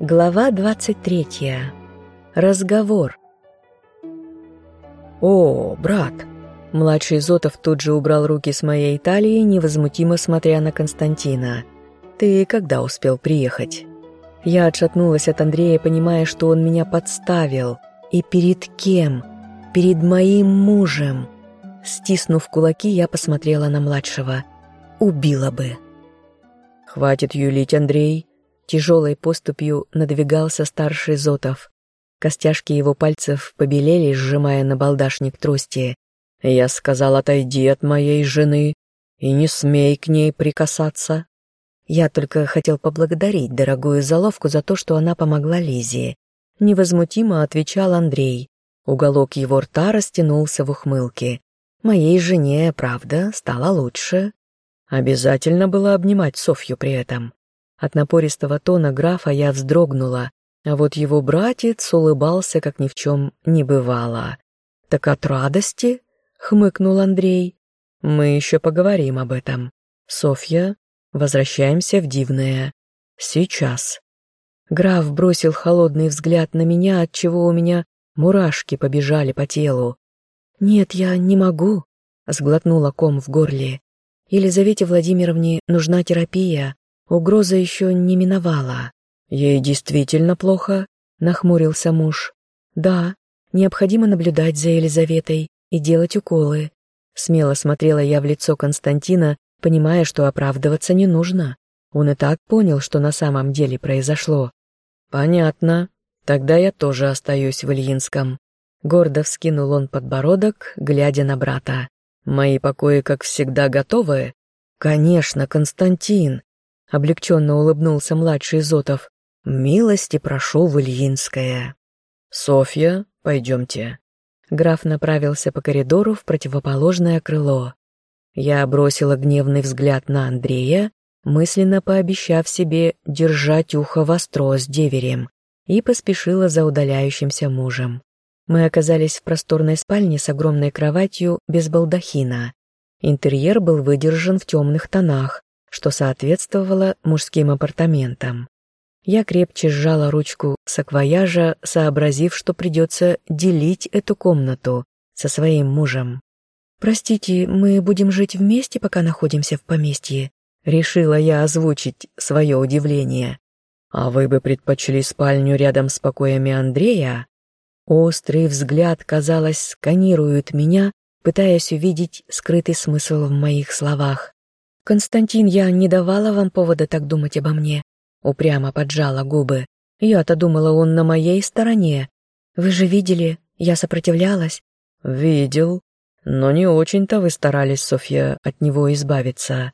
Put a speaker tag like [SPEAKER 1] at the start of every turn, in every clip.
[SPEAKER 1] Глава 23. Разговор. «О, брат!» Младший Зотов тут же убрал руки с моей талии, невозмутимо смотря на Константина. «Ты когда успел приехать?» Я отшатнулась от Андрея, понимая, что он меня подставил. И перед кем? Перед моим мужем. Стиснув кулаки, я посмотрела на младшего. Убила бы. «Хватит юлить, Андрей!» Тяжелой поступью надвигался старший Зотов. Костяшки его пальцев побелели, сжимая на балдашник трости. «Я сказал, отойди от моей жены и не смей к ней прикасаться». Я только хотел поблагодарить дорогую заловку за то, что она помогла Лизе. Невозмутимо отвечал Андрей. Уголок его рта растянулся в ухмылке. Моей жене, правда, стало лучше. Обязательно было обнимать Софью при этом. От напористого тона графа я вздрогнула, а вот его братец улыбался, как ни в чем не бывало. «Так от радости?» — хмыкнул Андрей. «Мы еще поговорим об этом. Софья, возвращаемся в Дивное. Сейчас». Граф бросил холодный взгляд на меня, от чего у меня мурашки побежали по телу. «Нет, я не могу», — сглотнула ком в горле. «Елизавете Владимировне нужна терапия, Угроза еще не миновала. Ей действительно плохо, нахмурился муж. Да, необходимо наблюдать за Елизаветой и делать уколы. Смело смотрела я в лицо Константина, понимая, что оправдываться не нужно. Он и так понял, что на самом деле произошло. «Понятно. Тогда я тоже остаюсь в Ильинском». Гордо вскинул он подбородок, глядя на брата. «Мои покои, как всегда, готовы?» «Конечно, Константин. Облегченно улыбнулся младший Зотов. «Милости прошу в Ильинское». «Софья, пойдемте». Граф направился по коридору в противоположное крыло. Я бросила гневный взгляд на Андрея, мысленно пообещав себе держать ухо востро с деверем, и поспешила за удаляющимся мужем. Мы оказались в просторной спальне с огромной кроватью без балдахина. Интерьер был выдержан в темных тонах, что соответствовало мужским апартаментам. Я крепче сжала ручку саквояжа, сообразив, что придется делить эту комнату со своим мужем. «Простите, мы будем жить вместе, пока находимся в поместье?» Решила я озвучить свое удивление. «А вы бы предпочли спальню рядом с покоями Андрея?» Острый взгляд, казалось, сканирует меня, пытаясь увидеть скрытый смысл в моих словах. «Константин, я не давала вам повода так думать обо мне», — упрямо поджала губы. «Я-то думала, он на моей стороне. Вы же видели, я сопротивлялась». «Видел. Но не очень-то вы старались, Софья, от него избавиться».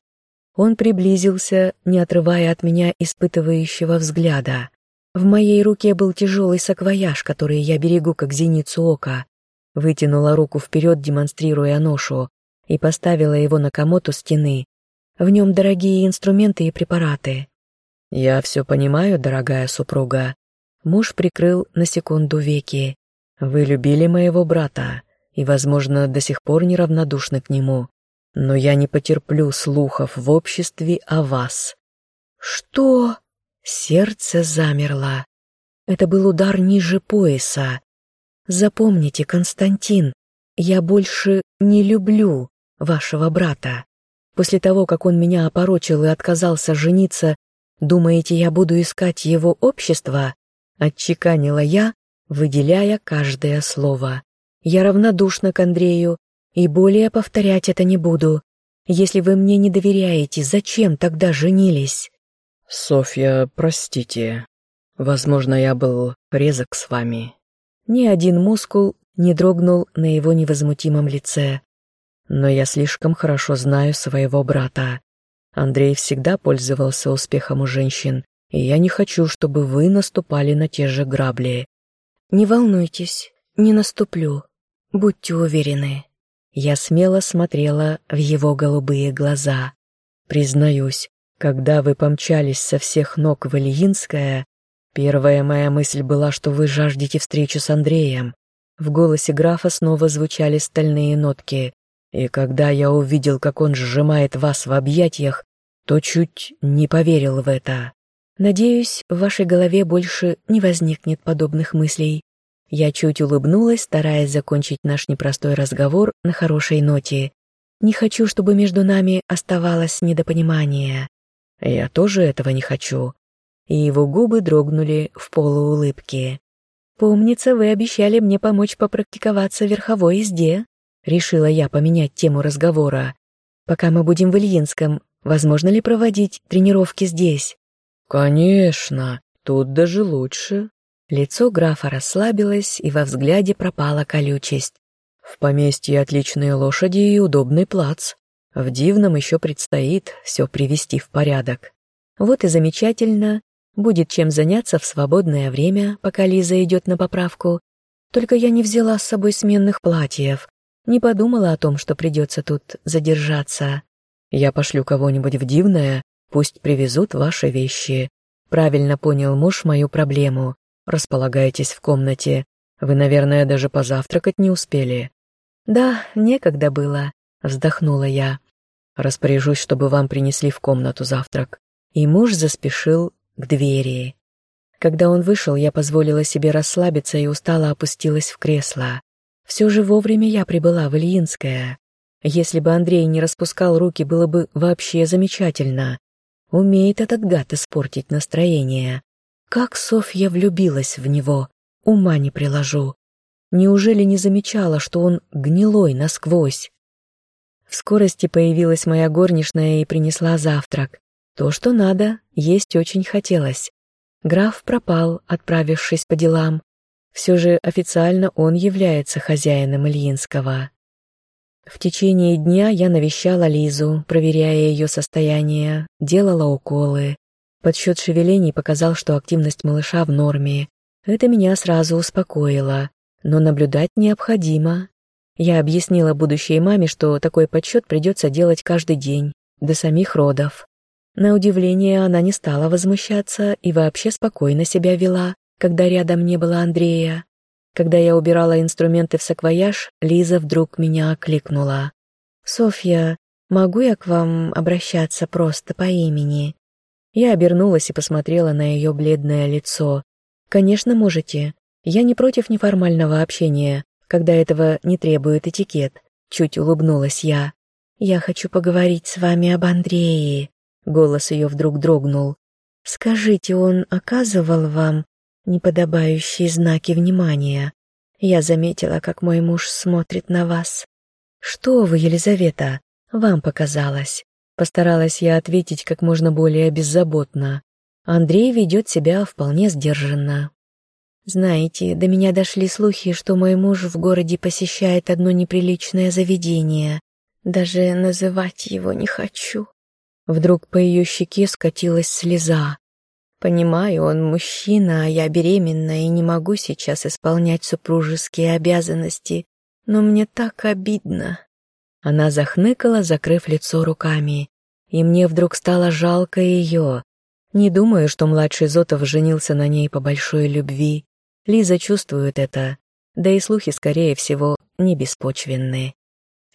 [SPEAKER 1] Он приблизился, не отрывая от меня испытывающего взгляда. В моей руке был тяжелый саквояж, который я берегу как зеницу ока. Вытянула руку вперед, демонстрируя ношу, и поставила его на комод у стены, в нем дорогие инструменты и препараты. Я все понимаю, дорогая супруга. Муж прикрыл на секунду веки. Вы любили моего брата и, возможно, до сих пор неравнодушны к нему. Но я не потерплю слухов в обществе о вас. Что? Сердце замерло. Это был удар ниже пояса. Запомните, Константин, я больше не люблю вашего брата. После того, как он меня опорочил и отказался жениться, думаете, я буду искать его общество?» Отчеканила я, выделяя каждое слово. «Я равнодушна к Андрею и более повторять это не буду. Если вы мне не доверяете, зачем тогда женились?» «Софья, простите. Возможно, я был резок с вами». Ни один мускул не дрогнул на его невозмутимом лице. Но я слишком хорошо знаю своего брата. Андрей всегда пользовался успехом у женщин, и я не хочу, чтобы вы наступали на те же грабли. Не волнуйтесь, не наступлю. Будьте уверены. Я смело смотрела в его голубые глаза. Признаюсь, когда вы помчались со всех ног в Ильинское, первая моя мысль была, что вы жаждете встречи с Андреем. В голосе графа снова звучали стальные нотки. И когда я увидел, как он сжимает вас в объятиях, то чуть не поверил в это. Надеюсь, в вашей голове больше не возникнет подобных мыслей. Я чуть улыбнулась, стараясь закончить наш непростой разговор на хорошей ноте. Не хочу, чтобы между нами оставалось недопонимание. Я тоже этого не хочу. И его губы дрогнули в полуулыбке. «Помнится, вы обещали мне помочь попрактиковаться в верховой езде», решила я поменять тему разговора. «Пока мы будем в Ильинском, возможно ли проводить тренировки здесь?»
[SPEAKER 2] «Конечно, тут даже лучше».
[SPEAKER 1] Лицо графа расслабилось, и во взгляде пропала колючесть.
[SPEAKER 2] В поместье отличные лошади и удобный плац. В Дивном еще предстоит все привести в порядок.
[SPEAKER 1] Вот и замечательно. Будет чем заняться в свободное время, пока Лиза идет на поправку. Только я не взяла с собой сменных платьев. Не подумала о том, что придется тут задержаться.
[SPEAKER 2] Я пошлю кого-нибудь в Дивное, пусть привезут ваши вещи. Правильно понял муж мою проблему. Располагайтесь в комнате. Вы, наверное, даже позавтракать не успели.
[SPEAKER 1] «Да, некогда было», — вздохнула я.
[SPEAKER 2] «Распоряжусь, чтобы вам принесли в комнату завтрак».
[SPEAKER 1] И муж заспешил к двери. Когда он вышел, я позволила себе расслабиться и устало опустилась в кресло. Все же вовремя я прибыла в Ильинское. Если бы Андрей не распускал руки, было бы вообще замечательно. Умеет этот гад испортить настроение. Как Софья влюбилась в него, ума не приложу. Неужели не замечала, что он гнилой насквозь? В скорости появилась моя горничная и принесла завтрак. То, что надо, есть очень хотелось. Граф пропал, отправившись по делам. Все же официально он является хозяином Ильинского. В течение дня я навещала Лизу, проверяя ее состояние, делала уколы. Подсчет шевелений показал, что активность малыша в норме. Это меня сразу успокоило но наблюдать необходимо. Я объяснила будущей маме, что такой подсчет придется делать каждый день, до самих родов. На удивление она не стала возмущаться и вообще спокойно себя вела, когда рядом не было Андрея. Когда я убирала инструменты в саквояж, Лиза вдруг меня окликнула. «Софья, могу я к вам обращаться просто по имени?» Я обернулась и посмотрела на ее бледное лицо. «Конечно, можете. Я не против неформального общения, когда этого не требует этикет. Чуть улыбнулась я. Я хочу поговорить с вами об Андрее. Голос ее вдруг дрогнул. Скажите, он оказывал вам неподобающие знаки внимания? Я заметила, как мой муж смотрит на вас. Что вы, Елизавета, вам показалось? Постаралась я ответить как можно более беззаботно. Андрей ведет себя вполне сдержанно. Знаете, до меня дошли слухи, что мой муж в городе посещает одно неприличное заведение. Даже называть его не хочу. Вдруг по ее щеке скатилась слеза. Понимаю, он мужчина, а я беременна и не могу сейчас исполнять супружеские обязанности, но мне так обидно. Она захныкала, закрыв лицо руками, и мне вдруг стало жалко ее. Не думаю, что младший Зотов женился на ней по большой любви. Лиза чувствует это, да и слухи, скорее всего, не беспочвенные.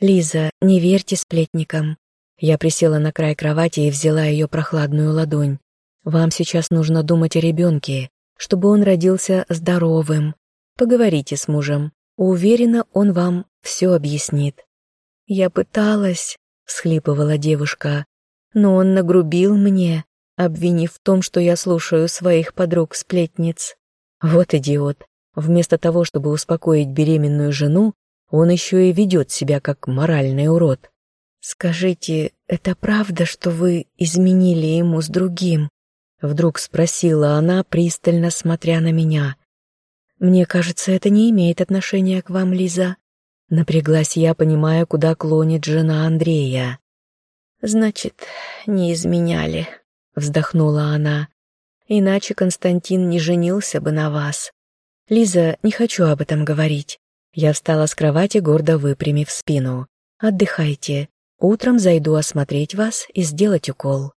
[SPEAKER 1] «Лиза, не верьте сплетникам». Я присела на край кровати и взяла ее прохладную ладонь. «Вам сейчас нужно думать о ребенке, чтобы он родился здоровым. Поговорите с мужем. Уверена, он вам все объяснит». «Я пыталась», — всхлипывала девушка, «но он нагрубил мне, обвинив в том, что я слушаю своих подруг-сплетниц». Вот идиот. Вместо того, чтобы успокоить беременную жену, он еще и ведет себя как моральный урод. «Скажите, это правда, что вы изменили ему с другим?» Вдруг спросила она, пристально смотря на меня. «Мне кажется, это не имеет отношения к вам, Лиза». Напряглась я, понимая, куда клонит жена Андрея. «Значит, не изменяли», — вздохнула она. Иначе Константин не женился бы на вас. Лиза, не хочу об этом говорить. Я встала с кровати, гордо выпрямив спину. Отдыхайте. Утром зайду осмотреть вас и сделать укол.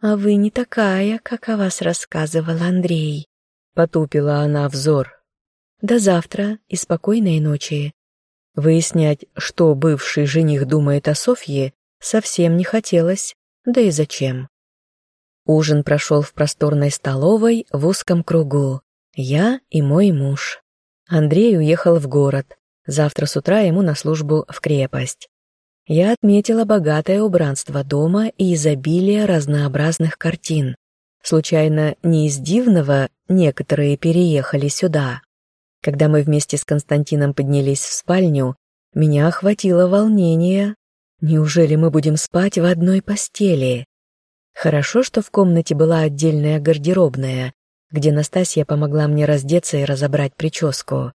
[SPEAKER 1] А вы не такая, как о вас рассказывал Андрей. Потупила она взор. До завтра и спокойной ночи. Выяснять, что бывший жених думает о Софье, совсем не хотелось, да и зачем. Ужин прошел в просторной столовой в узком кругу. Я и мой муж. Андрей уехал в город. Завтра с утра ему на службу в крепость. Я отметила богатое убранство дома и изобилие разнообразных картин. Случайно не из Дивного некоторые переехали сюда. Когда мы вместе с Константином поднялись в спальню, меня охватило волнение. Неужели мы будем спать в одной постели? Хорошо, что в комнате была отдельная гардеробная, где Настасья помогла мне раздеться и разобрать прическу.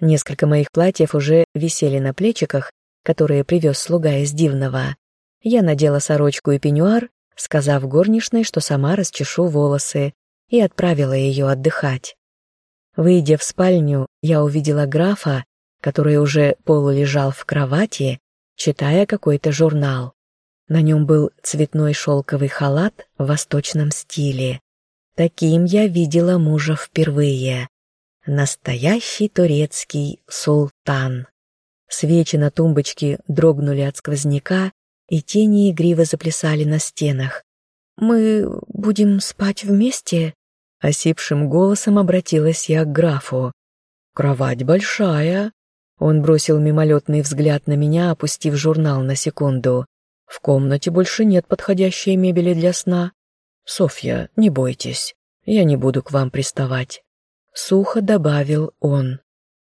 [SPEAKER 1] Несколько моих платьев уже висели на плечиках, которые привез слуга из Дивного. Я надела сорочку и пеньюар, сказав горничной, что сама расчешу волосы, и отправила ее отдыхать. Выйдя в спальню, я увидела графа, который уже полулежал в кровати, читая какой-то журнал. На нем был цветной шелковый халат в восточном стиле. Таким я видела мужа впервые. Настоящий турецкий султан. Свечи на тумбочке дрогнули от сквозняка, и тени игриво заплясали на стенах. «Мы будем спать вместе?» Осипшим голосом обратилась я к графу. «Кровать большая». Он бросил мимолетный взгляд на меня, опустив журнал на секунду. «В комнате больше нет подходящей мебели для сна. Софья, не бойтесь, я не буду к вам приставать». Сухо добавил он.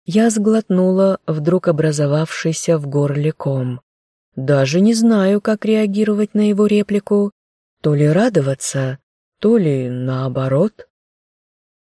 [SPEAKER 1] Я сглотнула вдруг образовавшийся в горле ком. Даже не знаю, как реагировать на его реплику. То ли радоваться, то ли наоборот.